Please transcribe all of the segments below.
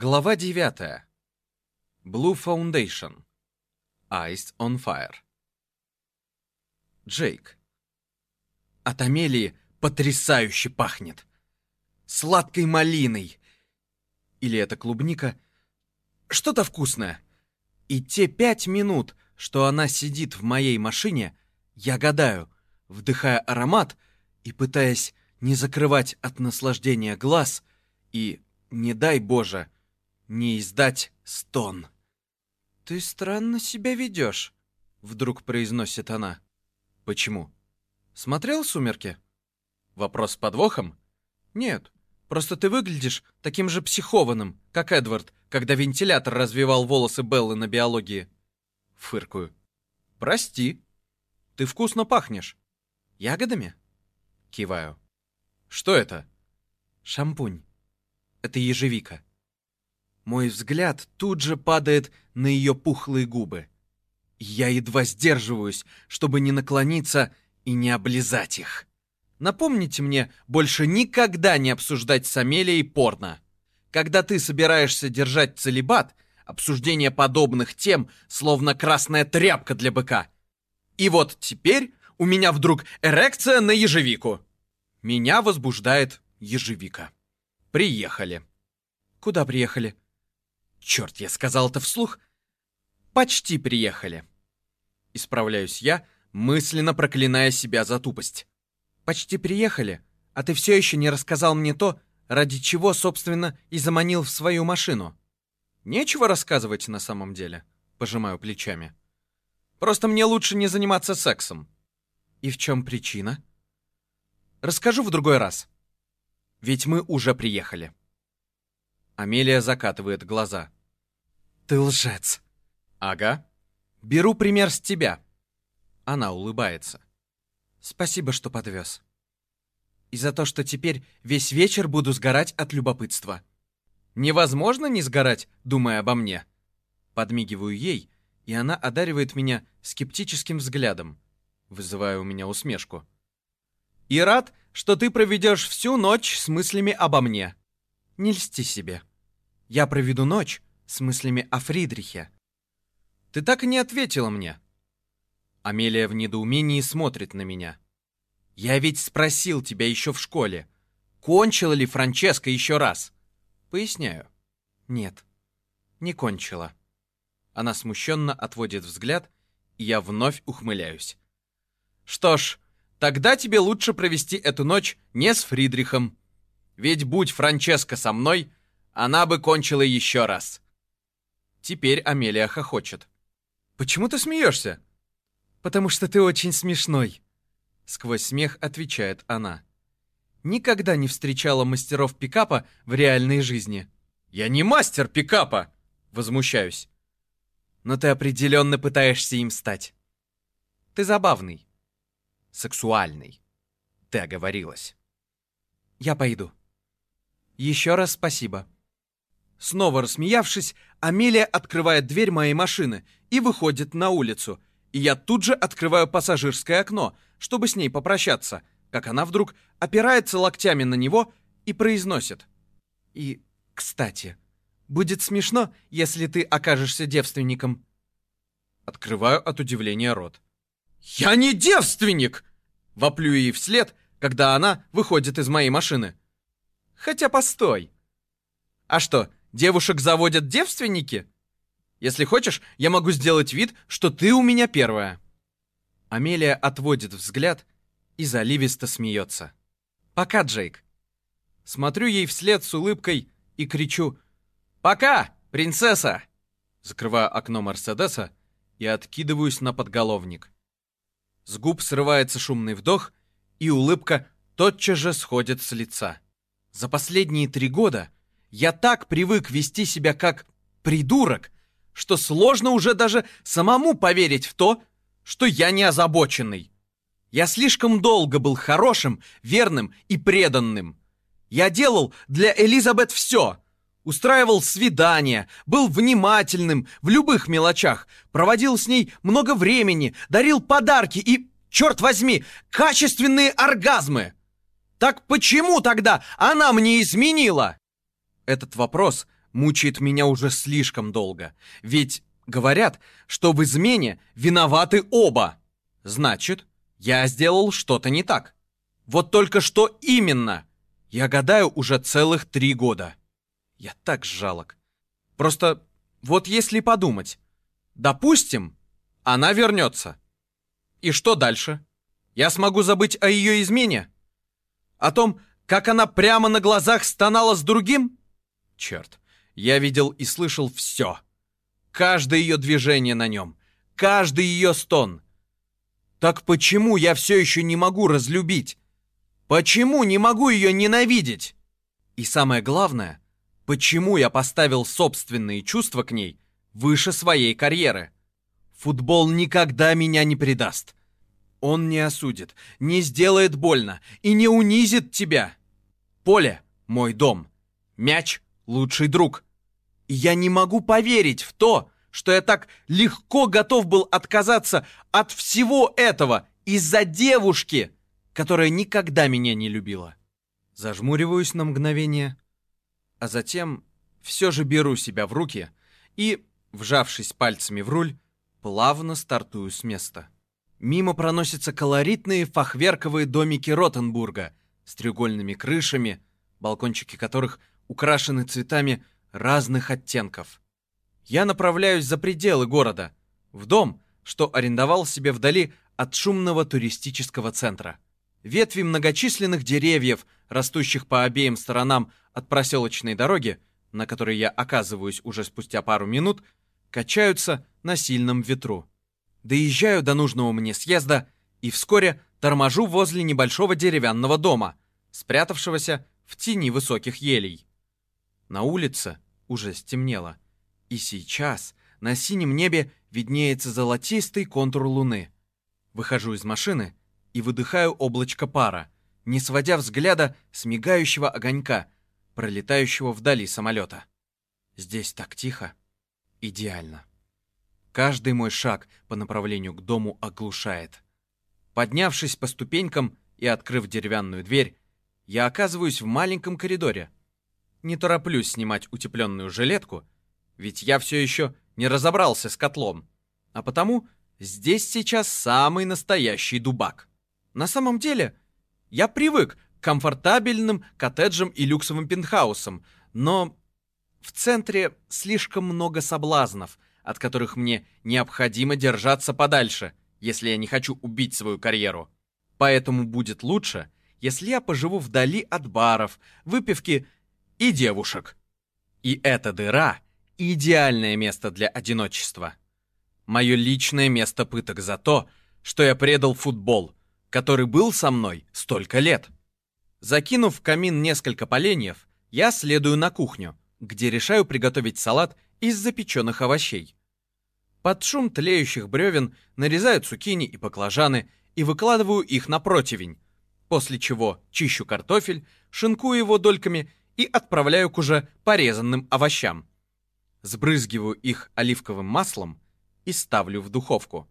Глава 9. Blue Foundation. Eyes on Fire. Джейк. От Амелии потрясающе пахнет. Сладкой малиной. Или это клубника? Что-то вкусное. И те пять минут, что она сидит в моей машине, я гадаю, вдыхая аромат и пытаясь не закрывать от наслаждения глаз и, не дай Боже, не издать стон. «Ты странно себя ведешь», — вдруг произносит она. «Почему? Смотрел «Сумерки»?» Вопрос с подвохом? Нет, просто ты выглядишь таким же психованным, как Эдвард, когда вентилятор развивал волосы Беллы на биологии. Фыркую. Прости. Ты вкусно пахнешь. Ягодами? Киваю. Что это? Шампунь. Это ежевика. Мой взгляд тут же падает на ее пухлые губы. Я едва сдерживаюсь, чтобы не наклониться и не облизать их. Напомните мне больше никогда не обсуждать с Амелией порно. Когда ты собираешься держать целебат, обсуждение подобных тем словно красная тряпка для быка. И вот теперь у меня вдруг эрекция на ежевику. Меня возбуждает ежевика. Приехали. Куда приехали? Черт, я сказал это вслух. Почти приехали. Исправляюсь я, мысленно проклиная себя за тупость. Почти приехали, а ты все еще не рассказал мне то, ради чего, собственно, и заманил в свою машину. Нечего рассказывать на самом деле, пожимаю плечами. Просто мне лучше не заниматься сексом. И в чем причина? Расскажу в другой раз. Ведь мы уже приехали. Амелия закатывает глаза. «Ты лжец!» «Ага. Беру пример с тебя». Она улыбается. «Спасибо, что подвез. И за то, что теперь весь вечер буду сгорать от любопытства. Невозможно не сгорать, думая обо мне». Подмигиваю ей, и она одаривает меня скептическим взглядом, вызывая у меня усмешку. «И рад, что ты проведешь всю ночь с мыслями обо мне. Не льсти себе». Я проведу ночь с мыслями о Фридрихе. Ты так и не ответила мне. Амелия в недоумении смотрит на меня. Я ведь спросил тебя еще в школе, кончила ли Франческа еще раз? Поясняю. Нет, не кончила. Она смущенно отводит взгляд, и я вновь ухмыляюсь. Что ж, тогда тебе лучше провести эту ночь не с Фридрихом. Ведь будь Франческа со мной, она бы кончила еще раз. Теперь Амелия хохочет. «Почему ты смеешься?» «Потому что ты очень смешной», — сквозь смех отвечает она. «Никогда не встречала мастеров пикапа в реальной жизни». «Я не мастер пикапа!» — возмущаюсь. «Но ты определенно пытаешься им стать. Ты забавный, сексуальный. Ты оговорилась. Я пойду. Еще раз спасибо». Снова рассмеявшись, Амелия открывает дверь моей машины и выходит на улицу. И я тут же открываю пассажирское окно, чтобы с ней попрощаться, как она вдруг опирается локтями на него и произносит. «И, кстати, будет смешно, если ты окажешься девственником». Открываю от удивления рот. «Я не девственник!» Воплю ей вслед, когда она выходит из моей машины. «Хотя постой!» «А что, Девушек заводят девственники? Если хочешь, я могу сделать вид, что ты у меня первая». Амелия отводит взгляд и заливисто смеется. «Пока, Джейк». Смотрю ей вслед с улыбкой и кричу «Пока, принцесса!» Закрываю окно Мерседеса и откидываюсь на подголовник. С губ срывается шумный вдох, и улыбка тотчас же сходит с лица. За последние три года я так привык вести себя как придурок, что сложно уже даже самому поверить в то, что я не озабоченный. Я слишком долго был хорошим, верным и преданным. Я делал для Элизабет все. Устраивал свидания, был внимательным в любых мелочах, проводил с ней много времени, дарил подарки и, черт возьми, качественные оргазмы. Так почему тогда она мне изменила? Этот вопрос мучает меня уже слишком долго. Ведь говорят, что в измене виноваты оба. Значит, я сделал что-то не так. Вот только что именно? Я гадаю уже целых три года. Я так жалок. Просто вот если подумать. Допустим, она вернется. И что дальше? Я смогу забыть о ее измене? О том, как она прямо на глазах стонала с другим? Черт, я видел и слышал все. Каждое ее движение на нем, каждый ее стон. Так почему я все еще не могу разлюбить? Почему не могу ее ненавидеть? И самое главное, почему я поставил собственные чувства к ней выше своей карьеры? Футбол никогда меня не предаст. Он не осудит, не сделает больно и не унизит тебя. Поле — мой дом. Мяч — лучший друг. Я не могу поверить в то, что я так легко готов был отказаться от всего этого из-за девушки, которая никогда меня не любила. Зажмуриваюсь на мгновение, а затем все же беру себя в руки и, вжавшись пальцами в руль, плавно стартую с места. Мимо проносятся колоритные фахверковые домики Ротенбурга с треугольными крышами, балкончики которых украшены цветами разных оттенков. Я направляюсь за пределы города, в дом, что арендовал себе вдали от шумного туристического центра. Ветви многочисленных деревьев, растущих по обеим сторонам от проселочной дороги, на которой я оказываюсь уже спустя пару минут, качаются на сильном ветру. Доезжаю до нужного мне съезда и вскоре торможу возле небольшого деревянного дома, спрятавшегося в тени высоких елей. На улице уже стемнело, и сейчас на синем небе виднеется золотистый контур луны. Выхожу из машины и выдыхаю облачко пара, не сводя взгляда с мигающего огонька, пролетающего вдали самолета. Здесь так тихо. Идеально. Каждый мой шаг по направлению к дому оглушает. Поднявшись по ступенькам и открыв деревянную дверь, я оказываюсь в маленьком коридоре. Не тороплюсь снимать утепленную жилетку, ведь я все еще не разобрался с котлом, а потому здесь сейчас самый настоящий дубак. На самом деле, я привык к комфортабельным коттеджам и люксовым пентхаусам, но в центре слишком много соблазнов — от которых мне необходимо держаться подальше, если я не хочу убить свою карьеру. Поэтому будет лучше, если я поживу вдали от баров, выпивки и девушек. И эта дыра — идеальное место для одиночества. Мое личное место пыток за то, что я предал футбол, который был со мной столько лет. Закинув в камин несколько поленьев, я следую на кухню, где решаю приготовить салат из запеченных овощей. Под шум тлеющих бревен нарезаю цукини и баклажаны и выкладываю их на противень, после чего чищу картофель, шинкую его дольками и отправляю к уже порезанным овощам. Сбрызгиваю их оливковым маслом и ставлю в духовку.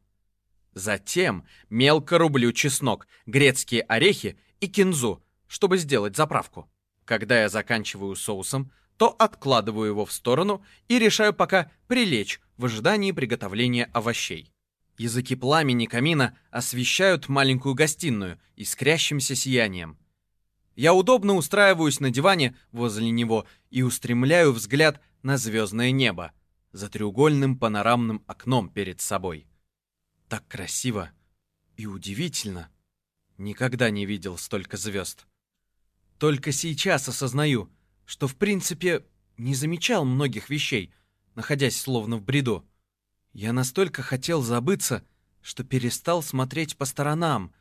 Затем мелко рублю чеснок, грецкие орехи и кинзу, чтобы сделать заправку. Когда я заканчиваю соусом, то откладываю его в сторону и решаю пока прилечь в ожидании приготовления овощей. Языки пламени камина освещают маленькую гостиную искрящимся сиянием. Я удобно устраиваюсь на диване возле него и устремляю взгляд на звездное небо за треугольным панорамным окном перед собой. Так красиво и удивительно. Никогда не видел столько звезд. Только сейчас осознаю, что в принципе не замечал многих вещей, находясь словно в бреду. Я настолько хотел забыться, что перестал смотреть по сторонам,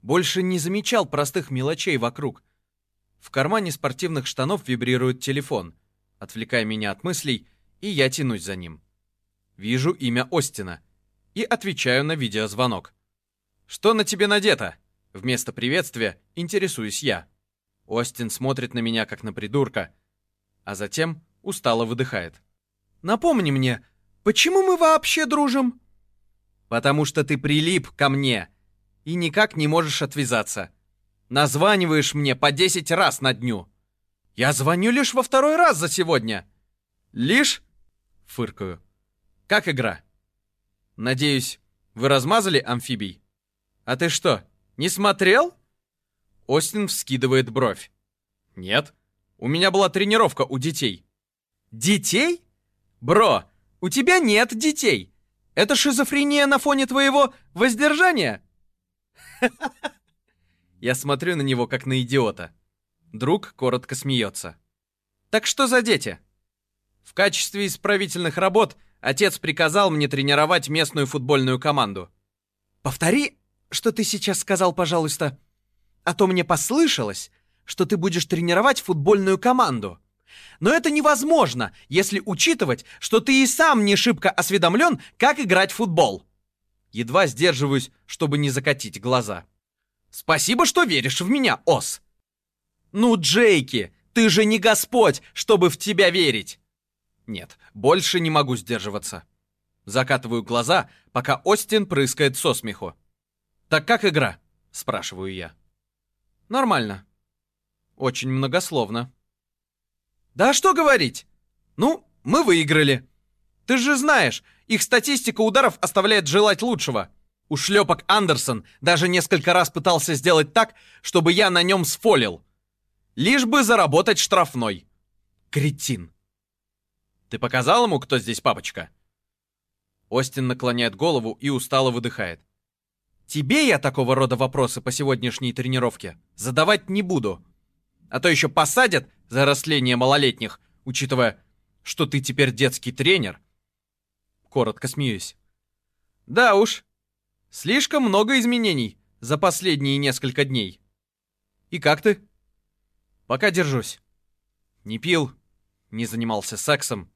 больше не замечал простых мелочей вокруг. В кармане спортивных штанов вибрирует телефон, отвлекая меня от мыслей, и я тянусь за ним. Вижу имя Остина и отвечаю на видеозвонок. «Что на тебе надето?» Вместо приветствия интересуюсь я. Остин смотрит на меня, как на придурка, а затем устало выдыхает. «Напомни мне, почему мы вообще дружим?» «Потому что ты прилип ко мне и никак не можешь отвязаться. Названиваешь мне по десять раз на дню. Я звоню лишь во второй раз за сегодня. Лишь? Фыркаю. Как игра? Надеюсь, вы размазали амфибий? А ты что, не смотрел? Остин вскидывает бровь. Нет. У меня была тренировка у детей. Детей? Бро, у тебя нет детей. Это шизофрения на фоне твоего воздержания? Я смотрю на него, как на идиота. Друг коротко смеется. Так что за дети? В качестве исправительных работ отец приказал мне тренировать местную футбольную команду. Повтори, что ты сейчас сказал, пожалуйста. А то мне послышалось, что ты будешь тренировать футбольную команду. Но это невозможно, если учитывать, что ты и сам не шибко осведомлен, как играть в футбол. Едва сдерживаюсь, чтобы не закатить глаза. Спасибо, что веришь в меня, Ос. Ну, Джейки, ты же не Господь, чтобы в тебя верить. Нет, больше не могу сдерживаться. Закатываю глаза, пока Остин прыскает со смеху. «Так как игра?» – спрашиваю я. «Нормально. Очень многословно». «Да что говорить? Ну, мы выиграли. Ты же знаешь, их статистика ударов оставляет желать лучшего. У шлепок Андерсон даже несколько раз пытался сделать так, чтобы я на нем сфолил. Лишь бы заработать штрафной. Кретин. Ты показал ему, кто здесь папочка? Остин наклоняет голову и устало выдыхает. Тебе я такого рода вопросы по сегодняшней тренировке задавать не буду. А то еще посадят за растление малолетних, учитывая, что ты теперь детский тренер. Коротко смеюсь. Да уж, слишком много изменений за последние несколько дней. И как ты? Пока держусь. Не пил, не занимался сексом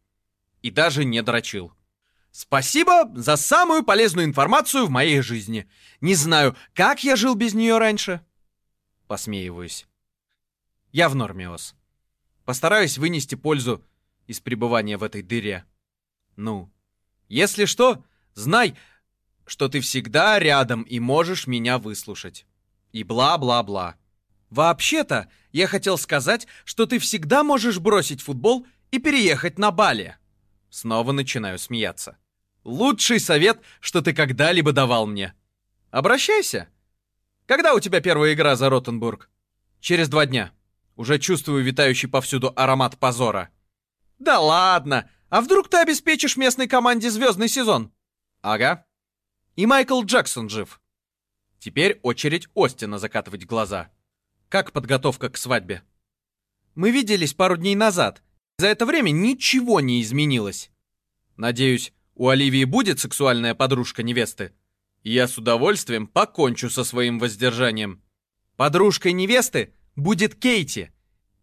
и даже не дрочил. Спасибо за самую полезную информацию в моей жизни. Не знаю, как я жил без нее раньше. Посмеиваюсь. Я в норме, Ос. Постараюсь вынести пользу из пребывания в этой дыре. Ну, если что, знай, что ты всегда рядом и можешь меня выслушать. И бла-бла-бла. Вообще-то, я хотел сказать, что ты всегда можешь бросить футбол и переехать на Бали. Снова начинаю смеяться. Лучший совет, что ты когда-либо давал мне. Обращайся. Когда у тебя первая игра за Ротенбург? Через два дня. Уже чувствую витающий повсюду аромат позора. Да ладно, а вдруг ты обеспечишь местной команде звездный сезон? Ага. И Майкл Джексон жив. Теперь очередь Остина закатывать глаза. Как подготовка к свадьбе? Мы виделись пару дней назад. За это время ничего не изменилось. Надеюсь, у Оливии будет сексуальная подружка невесты. Я с удовольствием покончу со своим воздержанием. Подружкой невесты будет Кейти.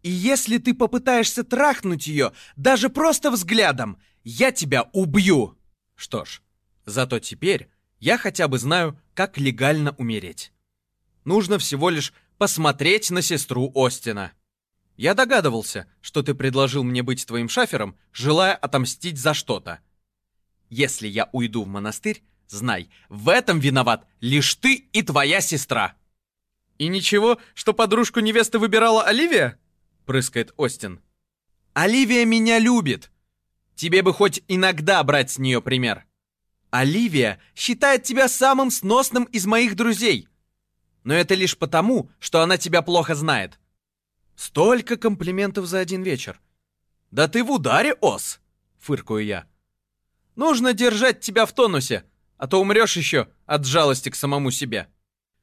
И если ты попытаешься трахнуть ее даже просто взглядом, я тебя убью. Что ж, зато теперь я хотя бы знаю, как легально умереть. Нужно всего лишь посмотреть на сестру Остина. Я догадывался, что ты предложил мне быть твоим шафером, желая отомстить за что-то. Если я уйду в монастырь, знай, в этом виноват лишь ты и твоя сестра. И ничего, что подружку невесты выбирала Оливия? Прыскает Остин. Оливия меня любит. Тебе бы хоть иногда брать с нее пример. Оливия считает тебя самым сносным из моих друзей. Но это лишь потому, что она тебя плохо знает. Столько комплиментов за один вечер. Да ты в ударе, Ос, фыркаю я. Нужно держать тебя в тонусе, а то умрешь еще от жалости к самому себе.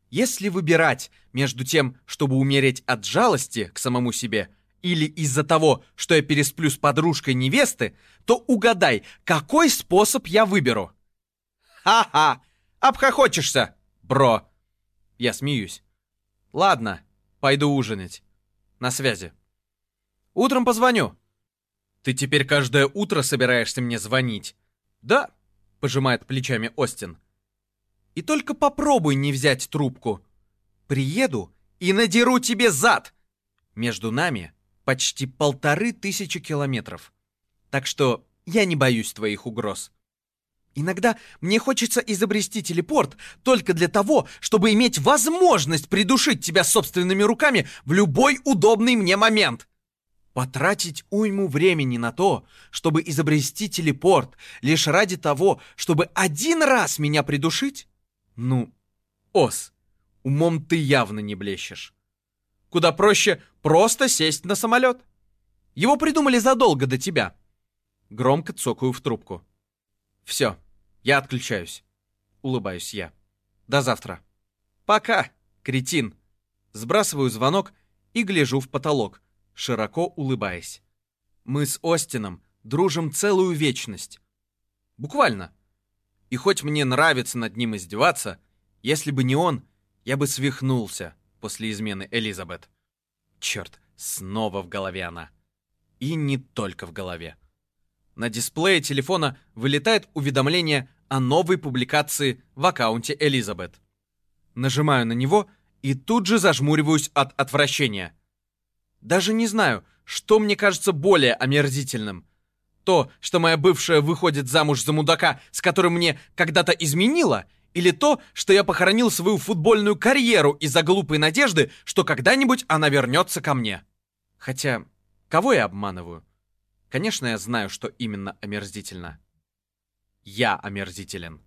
Если выбирать между тем, чтобы умереть от жалости к самому себе, или из-за того, что я пересплю с подружкой невесты, то угадай, какой способ я выберу. Ха-ха! Обхохочешься, бро! Я смеюсь. Ладно, пойду ужинать. На связи. Утром позвоню. Ты теперь каждое утро собираешься мне звонить? Да, пожимает плечами Остин. И только попробуй не взять трубку. Приеду и надеру тебе зад. Между нами почти полторы тысячи километров. Так что я не боюсь твоих угроз. Иногда мне хочется изобрести телепорт только для того, чтобы иметь возможность придушить тебя собственными руками в любой удобный мне момент. Потратить уйму времени на то, чтобы изобрести телепорт, лишь ради того, чтобы один раз меня придушить? Ну, Ос, умом ты явно не блещешь. Куда проще просто сесть на самолет. Его придумали задолго до тебя. Громко цокаю в трубку. Все, я отключаюсь. Улыбаюсь я. До завтра. Пока, кретин. Сбрасываю звонок и гляжу в потолок, широко улыбаясь. Мы с Остином дружим целую вечность. Буквально. И хоть мне нравится над ним издеваться, если бы не он, я бы свихнулся после измены Элизабет. Черт, снова в голове она. И не только в голове. На дисплее телефона вылетает уведомление о новой публикации в аккаунте Элизабет. Нажимаю на него и тут же зажмуриваюсь от отвращения. Даже не знаю, что мне кажется более омерзительным. То, что моя бывшая выходит замуж за мудака, с которым мне когда-то изменила, или то, что я похоронил свою футбольную карьеру из-за глупой надежды, что когда-нибудь она вернется ко мне. Хотя, кого я обманываю? Конечно, я знаю, что именно омерзительно. Я омерзителен.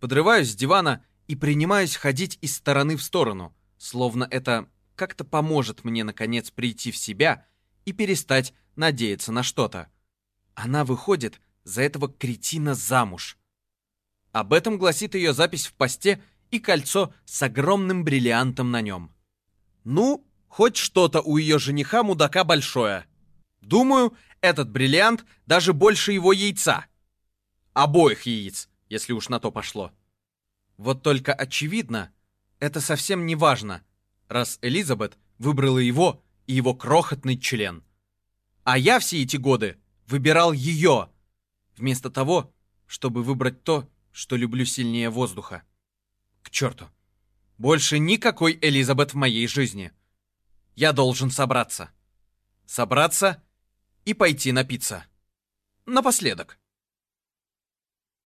Подрываюсь с дивана и принимаюсь ходить из стороны в сторону, словно это как-то поможет мне наконец прийти в себя и перестать надеяться на что-то. Она выходит за этого кретина замуж. Об этом гласит ее запись в посте и кольцо с огромным бриллиантом на нем. Ну, хоть что-то у ее жениха мудака большое. Думаю, этот бриллиант даже больше его яйца. Обоих яиц, если уж на то пошло. Вот только очевидно, это совсем не важно, раз Элизабет выбрала его и его крохотный член. А я все эти годы выбирал ее, вместо того, чтобы выбрать то, что люблю сильнее воздуха. К черту. Больше никакой Элизабет в моей жизни. Я должен собраться. Собраться и пойти напиться. Напоследок.